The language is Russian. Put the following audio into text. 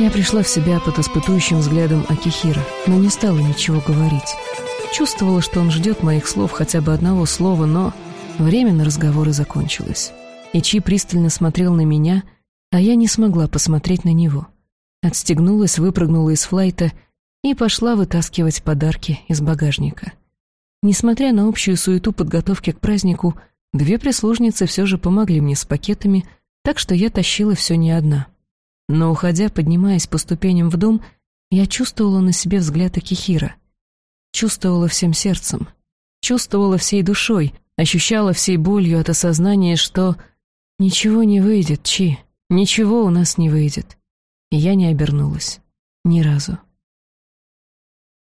Я пришла в себя под испытующим взглядом Акихира, но не стала ничего говорить. Чувствовала, что он ждет моих слов хотя бы одного слова, но время на разговоры закончилось. Ичи пристально смотрел на меня, а я не смогла посмотреть на него. Отстегнулась, выпрыгнула из флайта и пошла вытаскивать подарки из багажника. Несмотря на общую суету подготовки к празднику, две прислужницы все же помогли мне с пакетами, так что я тащила все не одна. Но, уходя, поднимаясь по ступеням в дом, я чувствовала на себе взгляд Акихира. Чувствовала всем сердцем. Чувствовала всей душой, ощущала всей болью от осознания, что «ничего не выйдет, Чи, ничего у нас не выйдет». И я не обернулась. Ни разу.